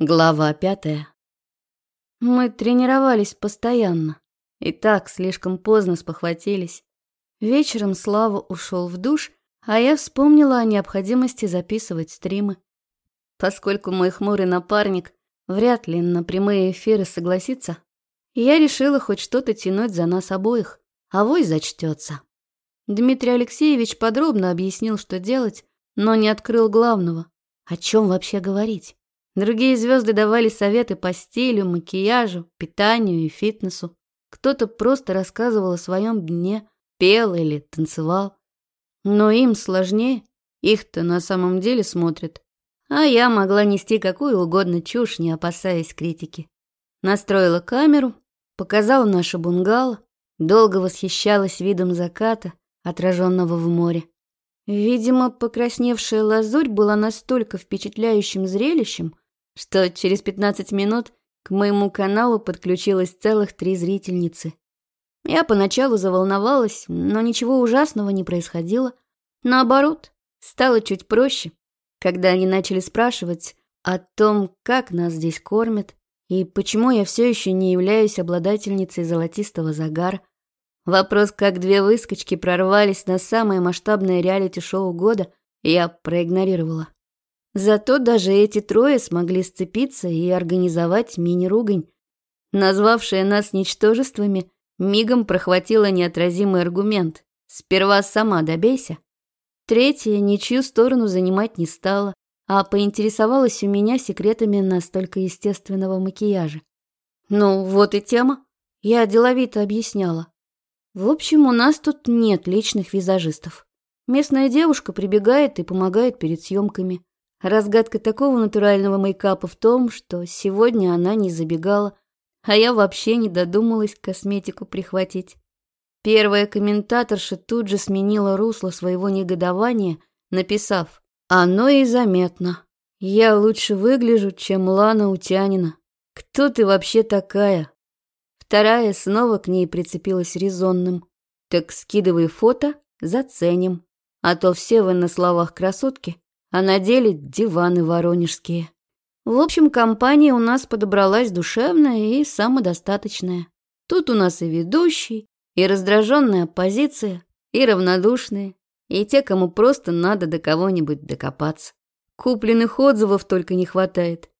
Глава пятая. Мы тренировались постоянно. И так слишком поздно спохватились. Вечером Слава ушел в душ, а я вспомнила о необходимости записывать стримы. Поскольку мой хмурый напарник вряд ли на прямые эфиры согласится, я решила хоть что-то тянуть за нас обоих, а вой зачтется. Дмитрий Алексеевич подробно объяснил, что делать, но не открыл главного. О чем вообще говорить? Другие звезды давали советы по стилю, макияжу, питанию и фитнесу. Кто-то просто рассказывал о своем дне, пел или танцевал. Но им сложнее, их-то на самом деле смотрят. А я могла нести какую угодно чушь, не опасаясь критики. Настроила камеру, показала нашу бунгало, долго восхищалась видом заката, отраженного в море. Видимо, покрасневшая лазурь была настолько впечатляющим зрелищем, что через 15 минут к моему каналу подключилось целых три зрительницы. Я поначалу заволновалась, но ничего ужасного не происходило. Наоборот, стало чуть проще, когда они начали спрашивать о том, как нас здесь кормят и почему я все еще не являюсь обладательницей золотистого загара. Вопрос, как две выскочки прорвались на самое масштабное реалити-шоу года, я проигнорировала. Зато даже эти трое смогли сцепиться и организовать мини-ругань. Назвавшая нас ничтожествами, мигом прохватила неотразимый аргумент. Сперва сама добейся. Третья ничью сторону занимать не стала, а поинтересовалась у меня секретами настолько естественного макияжа. Ну, вот и тема. Я деловито объясняла. В общем, у нас тут нет личных визажистов. Местная девушка прибегает и помогает перед съемками. Разгадка такого натурального мейкапа в том, что сегодня она не забегала, а я вообще не додумалась косметику прихватить. Первая комментаторша тут же сменила русло своего негодования, написав «Оно и заметно. Я лучше выгляжу, чем Лана Утянина. Кто ты вообще такая?» Вторая снова к ней прицепилась резонным. «Так скидывай фото, заценим, а то все вы на словах красотки, а на деле диваны воронежские. В общем, компания у нас подобралась душевная и самодостаточная. Тут у нас и ведущий, и раздраженная оппозиция, и равнодушные, и те, кому просто надо до кого-нибудь докопаться. Купленных отзывов только не хватает.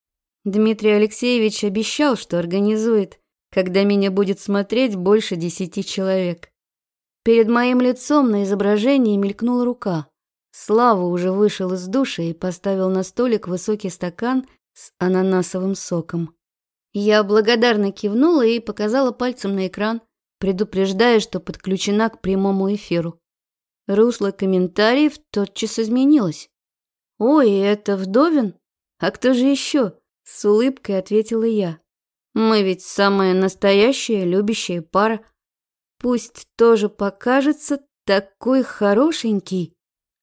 Дмитрий Алексеевич обещал, что организует, когда меня будет смотреть больше десяти человек. Перед моим лицом на изображении мелькнула рука. Слава уже вышел из душа и поставил на столик высокий стакан с ананасовым соком. Я благодарно кивнула и показала пальцем на экран, предупреждая, что подключена к прямому эфиру. Русло комментариев тотчас изменилось. «Ой, это Вдовин? А кто же еще?» – с улыбкой ответила я. «Мы ведь самая настоящая любящая пара. Пусть тоже покажется такой хорошенький»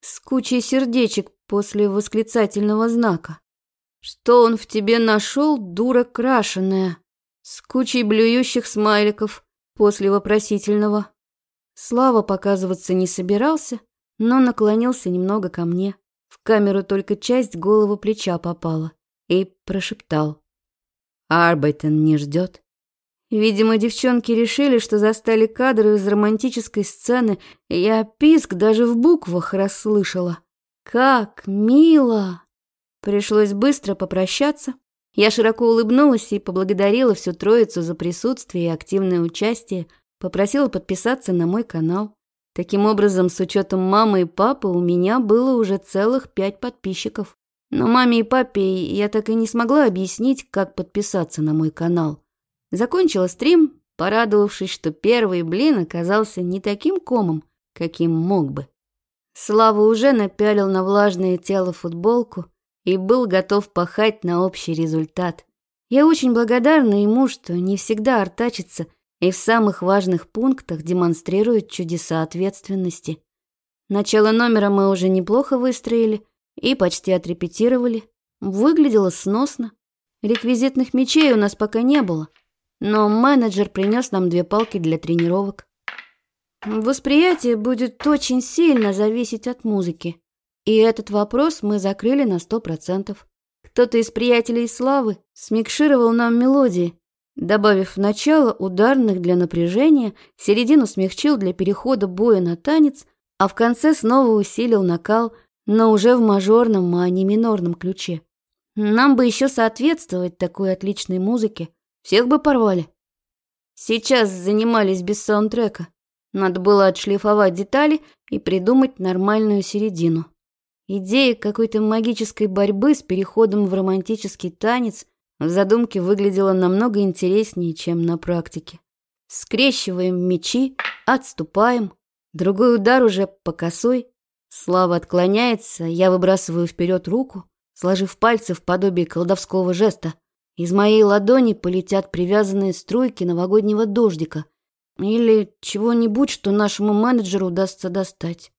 с кучей сердечек после восклицательного знака. Что он в тебе нашел, дура крашеная, с кучей блюющих смайликов после вопросительного. Слава показываться не собирался, но наклонился немного ко мне. В камеру только часть голого плеча попала и прошептал. «Арбайтон не ждет». Видимо, девчонки решили, что застали кадры из романтической сцены, и я писк даже в буквах расслышала. «Как мило!» Пришлось быстро попрощаться. Я широко улыбнулась и поблагодарила всю троицу за присутствие и активное участие, попросила подписаться на мой канал. Таким образом, с учетом мамы и папы у меня было уже целых пять подписчиков. Но маме и папе я так и не смогла объяснить, как подписаться на мой канал. Закончила стрим, порадовавшись, что первый блин оказался не таким комом, каким мог бы. Слава уже напялил на влажное тело футболку и был готов пахать на общий результат. Я очень благодарна ему, что не всегда артачится и в самых важных пунктах демонстрирует чудеса ответственности. Начало номера мы уже неплохо выстроили и почти отрепетировали. Выглядело сносно. Реквизитных мечей у нас пока не было — но менеджер принес нам две палки для тренировок. Восприятие будет очень сильно зависеть от музыки. И этот вопрос мы закрыли на сто процентов. Кто-то из приятелей Славы смикшировал нам мелодии, добавив в начало ударных для напряжения, середину смягчил для перехода боя на танец, а в конце снова усилил накал, но уже в мажорном, а не минорном ключе. Нам бы еще соответствовать такой отличной музыке, всех бы порвали. Сейчас занимались без саундтрека. Надо было отшлифовать детали и придумать нормальную середину. Идея какой-то магической борьбы с переходом в романтический танец в задумке выглядела намного интереснее, чем на практике. Скрещиваем мечи, отступаем. Другой удар уже по косой. Слава отклоняется, я выбрасываю вперед руку, сложив пальцы в подобие колдовского жеста — из моей ладони полетят привязанные струйки новогоднего дождика или чего-нибудь, что нашему менеджеру удастся достать.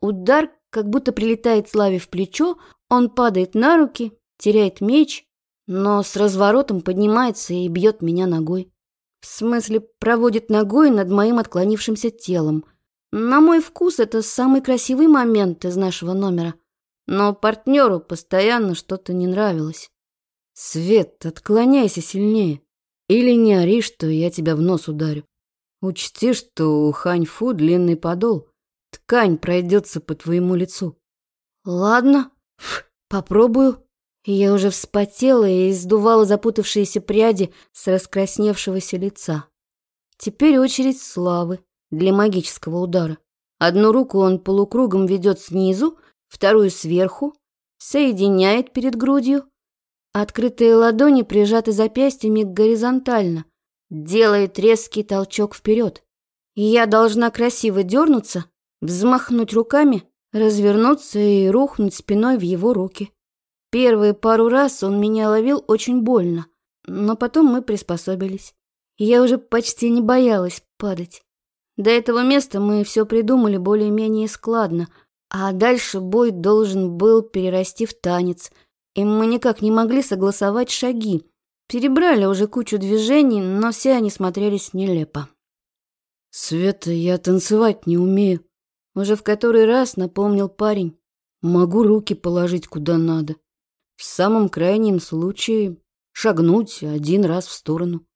Удар как будто прилетает Славе в плечо, он падает на руки, теряет меч, но с разворотом поднимается и бьет меня ногой. В смысле, проводит ногой над моим отклонившимся телом. На мой вкус, это самый красивый момент из нашего номера. Но партнеру постоянно что-то не нравилось. «Свет, отклоняйся сильнее, или не ори, что я тебя в нос ударю. Учти, что у Ханьфу длинный подол, ткань пройдется по твоему лицу». «Ладно, попробую». Я уже вспотела и издувала запутавшиеся пряди с раскрасневшегося лица. Теперь очередь славы для магического удара. Одну руку он полукругом ведет снизу, вторую сверху, соединяет перед грудью, Открытые ладони прижаты запястьями горизонтально. Делает резкий толчок вперед. Я должна красиво дернуться, взмахнуть руками, развернуться и рухнуть спиной в его руки. Первые пару раз он меня ловил очень больно, но потом мы приспособились. Я уже почти не боялась падать. До этого места мы все придумали более-менее складно, а дальше бой должен был перерасти в танец — и мы никак не могли согласовать шаги. Перебрали уже кучу движений, но все они смотрелись нелепо. «Света, я танцевать не умею», — уже в который раз напомнил парень. «Могу руки положить куда надо. В самом крайнем случае шагнуть один раз в сторону.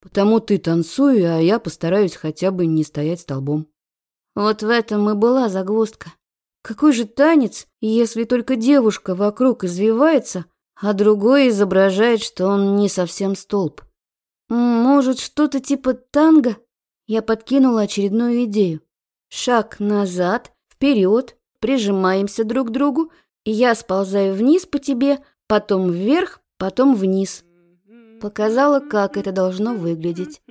Потому ты танцуй, а я постараюсь хотя бы не стоять столбом». Вот в этом и была загвоздка. Какой же танец, если только девушка вокруг извивается, а другой изображает, что он не совсем столб? Может, что-то типа танго? Я подкинула очередную идею. Шаг назад, вперед, прижимаемся друг к другу, и я сползаю вниз по тебе, потом вверх, потом вниз. Показала, как это должно выглядеть.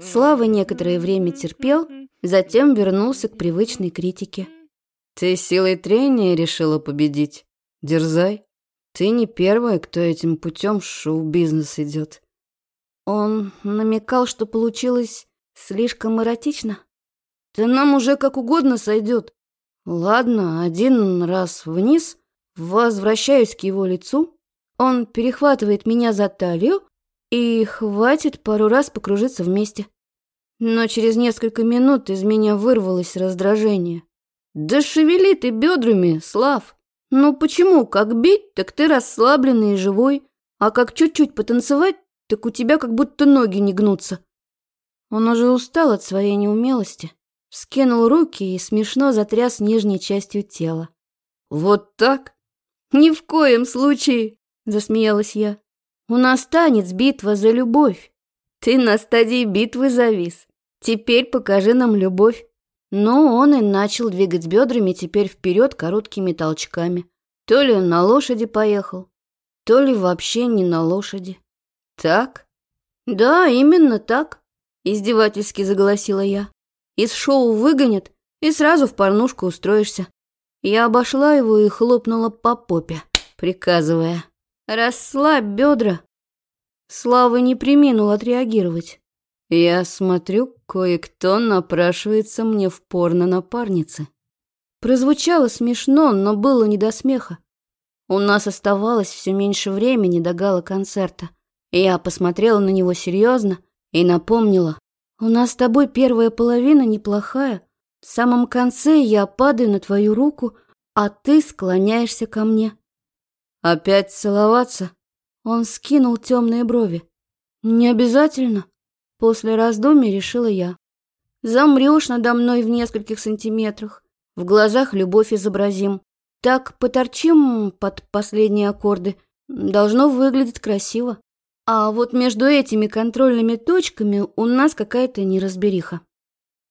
Слава некоторое время терпел, затем вернулся к привычной критике. «Ты силой трения решила победить. Дерзай. Ты не первая, кто этим путем в шоу-бизнес идет». Он намекал, что получилось слишком эротично. «Ты нам уже как угодно сойдет. Ладно, один раз вниз, возвращаюсь к его лицу. Он перехватывает меня за талию, и хватит пару раз покружиться вместе. Но через несколько минут из меня вырвалось раздражение. Да шевели ты бедрами, Слав. Ну почему, как бить, так ты расслабленный и живой, а как чуть-чуть потанцевать, так у тебя как будто ноги не гнутся. Он уже устал от своей неумелости, вскинул руки и смешно затряс нижней частью тела. Вот так? Ни в коем случае, засмеялась я. У нас танец битва за любовь. Ты на стадии битвы завис. Теперь покажи нам любовь. Но он и начал двигать бедрами теперь вперед короткими толчками. То ли он на лошади поехал, то ли вообще не на лошади. Так? Да, именно так, издевательски заголосила я. Из шоу выгонят, и сразу в порнушку устроишься. Я обошла его и хлопнула по попе, приказывая. «Расслабь бедра!» Слава не приминул отреагировать. «Я смотрю, кое-кто напрашивается мне в порно напарницы». Прозвучало смешно, но было не до смеха. У нас оставалось все меньше времени до гала концерта. Я посмотрела на него серьезно и напомнила. «У нас с тобой первая половина неплохая. В самом конце я падаю на твою руку, а ты склоняешься ко мне. Опять целоваться? Он скинул темные брови. Не обязательно. После раздумий решила я. Замрешь надо мной в нескольких сантиметрах. В глазах любовь изобразим. Так поторчим под последние аккорды. Должно выглядеть красиво. А вот между этими контрольными точками у нас какая-то неразбериха.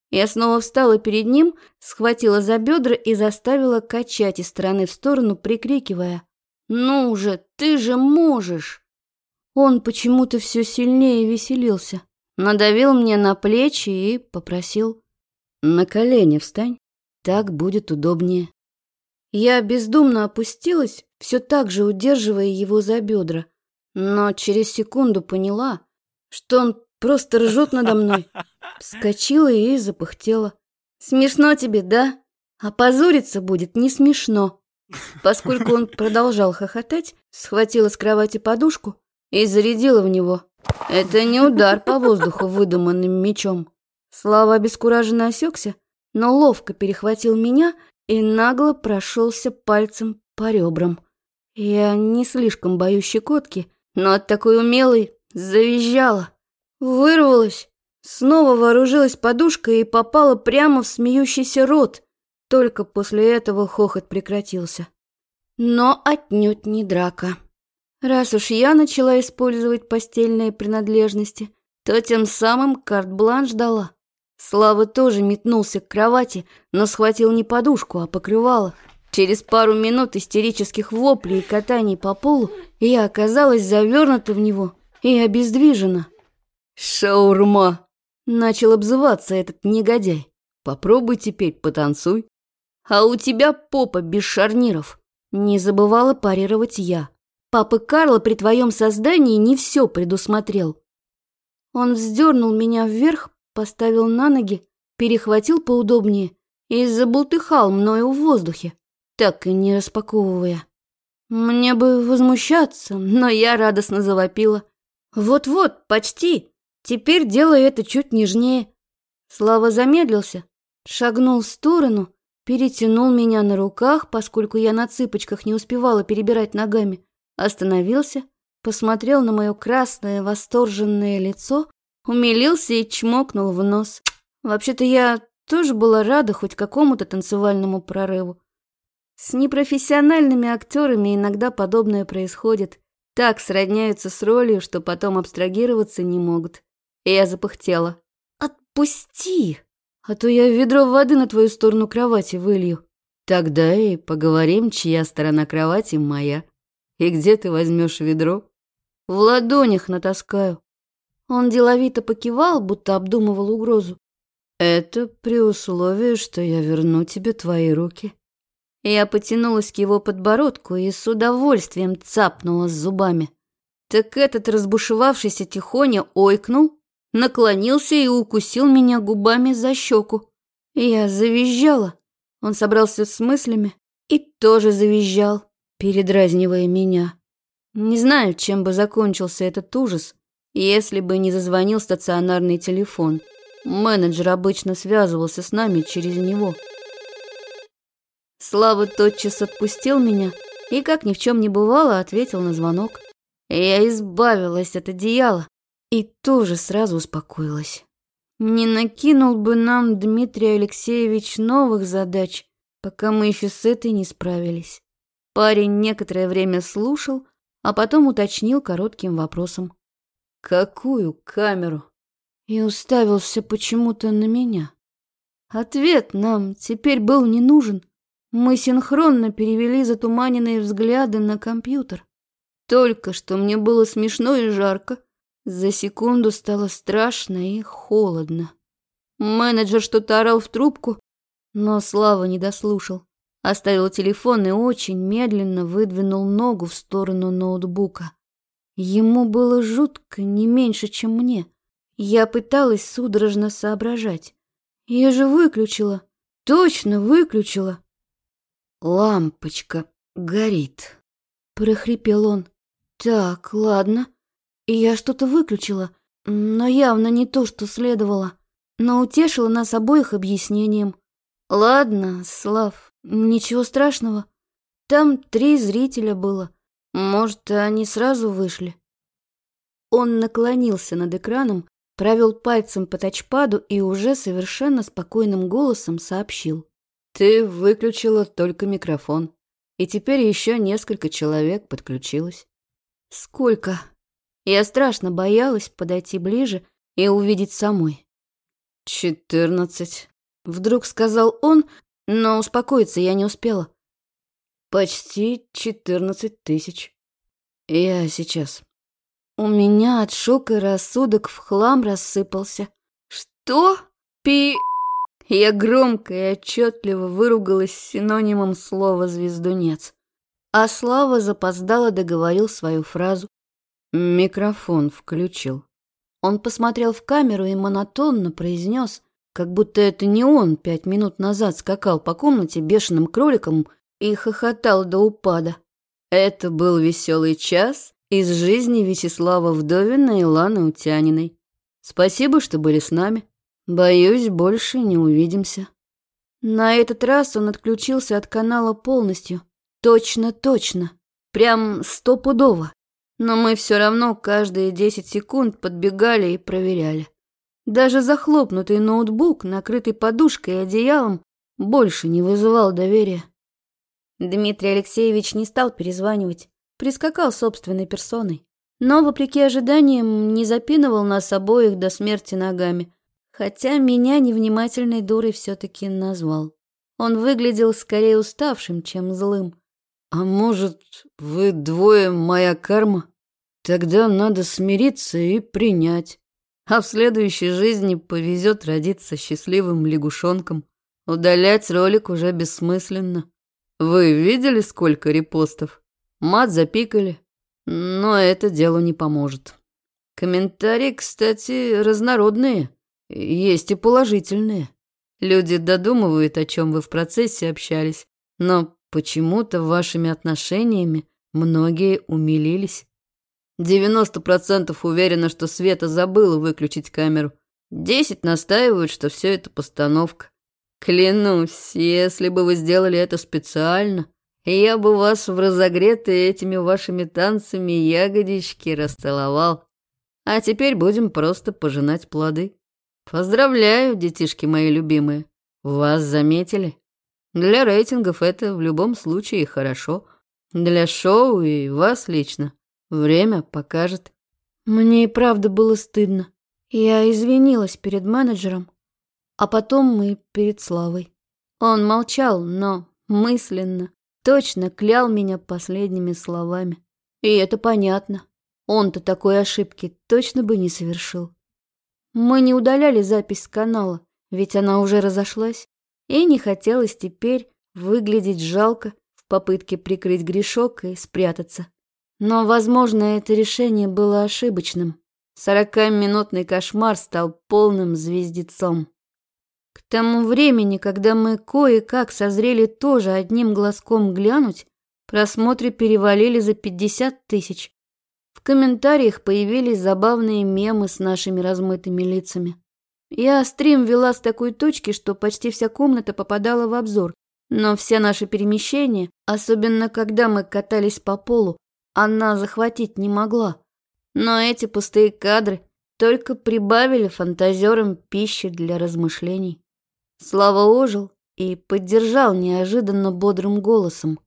Я снова встала перед ним, схватила за бедра и заставила качать из стороны в сторону, прикрикивая «Ну же, ты же можешь!» Он почему-то все сильнее веселился, надавил мне на плечи и попросил «На колени встань, так будет удобнее». Я бездумно опустилась, все так же удерживая его за бедра, но через секунду поняла, что он просто ржет надо мной. Вскочила и запыхтела. «Смешно тебе, да? А позориться будет не смешно». Поскольку он продолжал хохотать, схватила с кровати подушку и зарядила в него. Это не удар по воздуху выдуманным мечом. Слава обескураженно осекся, но ловко перехватил меня и нагло прошелся пальцем по ребрам. Я не слишком боюсь щекотки, но от такой умелой завизжала. Вырвалась, снова вооружилась подушкой и попала прямо в смеющийся рот – только после этого хохот прекратился. Но отнюдь не драка. Раз уж я начала использовать постельные принадлежности, то тем самым карт-бланш дала. Слава тоже метнулся к кровати, но схватил не подушку, а покрывало. Через пару минут истерических воплей и катаний по полу я оказалась завернута в него и обездвижена. «Шаурма!» — начал обзываться этот негодяй. «Попробуй теперь потанцуй». А у тебя попа без шарниров. Не забывала парировать я. Папа Карла при твоем создании не все предусмотрел. Он вздернул меня вверх, поставил на ноги, перехватил поудобнее и забултыхал мною в воздухе, так и не распаковывая. Мне бы возмущаться, но я радостно завопила. «Вот-вот, почти! Теперь делай это чуть нежнее!» Слава замедлился, шагнул в сторону перетянул меня на руках, поскольку я на цыпочках не успевала перебирать ногами, остановился, посмотрел на мое красное восторженное лицо, умилился и чмокнул в нос. Вообще-то я тоже была рада хоть какому-то танцевальному прорыву. С непрофессиональными актерами иногда подобное происходит. Так сродняются с ролью, что потом абстрагироваться не могут. И я запыхтела. «Отпусти!» а то я ведро воды на твою сторону кровати вылью. Тогда и поговорим, чья сторона кровати моя. И где ты возьмешь ведро? В ладонях натаскаю. Он деловито покивал, будто обдумывал угрозу. Это при условии, что я верну тебе твои руки. Я потянулась к его подбородку и с удовольствием цапнула зубами. Так этот разбушевавшийся тихоня ойкнул наклонился и укусил меня губами за щеку. Я завизжала. Он собрался с мыслями и тоже завизжал, передразнивая меня. Не знаю, чем бы закончился этот ужас, если бы не зазвонил стационарный телефон. Менеджер обычно связывался с нами через него. Слава тотчас отпустил меня и, как ни в чем не бывало, ответил на звонок. Я избавилась от одеяла, и тоже сразу успокоилась. Не накинул бы нам Дмитрий Алексеевич новых задач, пока мы еще с этой не справились. Парень некоторое время слушал, а потом уточнил коротким вопросом. «Какую камеру?» И уставился почему-то на меня. Ответ нам теперь был не нужен. Мы синхронно перевели затуманенные взгляды на компьютер. Только что мне было смешно и жарко, за секунду стало страшно и холодно. Менеджер что-то орал в трубку, но Слава не дослушал. Оставил телефон и очень медленно выдвинул ногу в сторону ноутбука. Ему было жутко не меньше, чем мне. Я пыталась судорожно соображать. Я же выключила. Точно выключила. Лампочка горит, прохрипел он. Так, ладно я что-то выключила, но явно не то, что следовало. Но утешила нас обоих объяснением. Ладно, Слав, ничего страшного. Там три зрителя было. Может, они сразу вышли. Он наклонился над экраном, провел пальцем по тачпаду и уже совершенно спокойным голосом сообщил. «Ты выключила только микрофон, и теперь еще несколько человек подключилось». «Сколько?» Я страшно боялась подойти ближе и увидеть самой. «Четырнадцать», — вдруг сказал он, но успокоиться я не успела. «Почти четырнадцать тысяч. Я сейчас». У меня от шока рассудок в хлам рассыпался. «Что? Пи...» Я громко и отчетливо выругалась синонимом слова «звездунец». А Слава запоздало договорил свою фразу. Микрофон включил. Он посмотрел в камеру и монотонно произнес, как будто это не он пять минут назад скакал по комнате бешеным кроликом и хохотал до упада. Это был веселый час из жизни Вячеслава Вдовина и Ланы Утяниной. Спасибо, что были с нами. Боюсь, больше не увидимся. На этот раз он отключился от канала полностью. Точно-точно. Прям стопудово но мы все равно каждые 10 секунд подбегали и проверяли. Даже захлопнутый ноутбук, накрытый подушкой и одеялом, больше не вызывал доверия. Дмитрий Алексеевич не стал перезванивать, прискакал собственной персоной. Но, вопреки ожиданиям, не запинывал нас обоих до смерти ногами, хотя меня невнимательной дурой все-таки назвал. Он выглядел скорее уставшим, чем злым. А может, вы двое моя карма? Тогда надо смириться и принять. А в следующей жизни повезет родиться счастливым лягушонком. Удалять ролик уже бессмысленно. Вы видели, сколько репостов? Мат запикали. Но это делу не поможет. Комментарии, кстати, разнородные. Есть и положительные. Люди додумывают, о чем вы в процессе общались, но Почему-то вашими отношениями многие умилились. Девяносто процентов уверены, что Света забыла выключить камеру. 10 настаивают, что все это постановка. Клянусь, если бы вы сделали это специально, я бы вас в разогретые этими вашими танцами ягодички расцеловал. А теперь будем просто пожинать плоды. Поздравляю, детишки мои любимые. Вас заметили? Для рейтингов это в любом случае хорошо. Для шоу и вас лично. Время покажет. Мне и правда было стыдно. Я извинилась перед менеджером, а потом мы перед Славой. Он молчал, но мысленно, точно клял меня последними словами. И это понятно. Он-то такой ошибки точно бы не совершил. Мы не удаляли запись с канала, ведь она уже разошлась и не хотелось теперь выглядеть жалко в попытке прикрыть грешок и спрятаться. Но, возможно, это решение было ошибочным. Сорокаминутный кошмар стал полным звездецом. К тому времени, когда мы кое-как созрели тоже одним глазком глянуть, просмотры перевалили за 50 тысяч. В комментариях появились забавные мемы с нашими размытыми лицами. Я стрим вела с такой точки, что почти вся комната попадала в обзор, но все наши перемещения, особенно когда мы катались по полу, она захватить не могла. Но эти пустые кадры только прибавили фантазерам пищи для размышлений. Слава ожил и поддержал неожиданно бодрым голосом.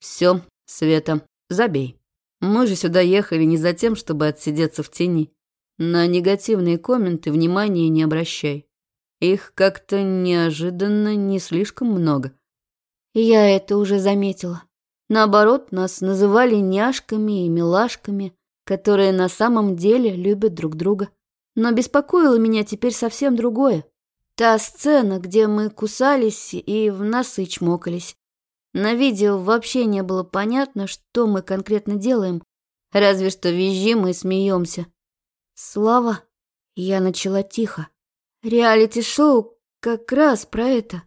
«Все, Света, забей. Мы же сюда ехали не за тем, чтобы отсидеться в тени. На негативные комменты внимания не обращай. Их как-то неожиданно не слишком много. Я это уже заметила. Наоборот, нас называли няшками и милашками, которые на самом деле любят друг друга. Но беспокоило меня теперь совсем другое. Та сцена, где мы кусались и в носы чмокались. На видео вообще не было понятно, что мы конкретно делаем, разве что визжим и смеемся. Слава, я начала тихо. Реалити-шоу как раз про это.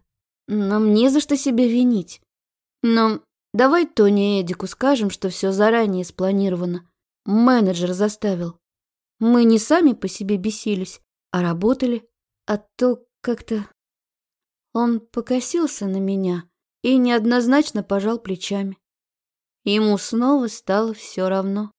Нам не за что себя винить. Но давай Тони и Эдику скажем, что все заранее спланировано. Менеджер заставил. Мы не сами по себе бесились, а работали. А то как-то... Он покосился на меня и неоднозначно пожал плечами. Ему снова стало все равно.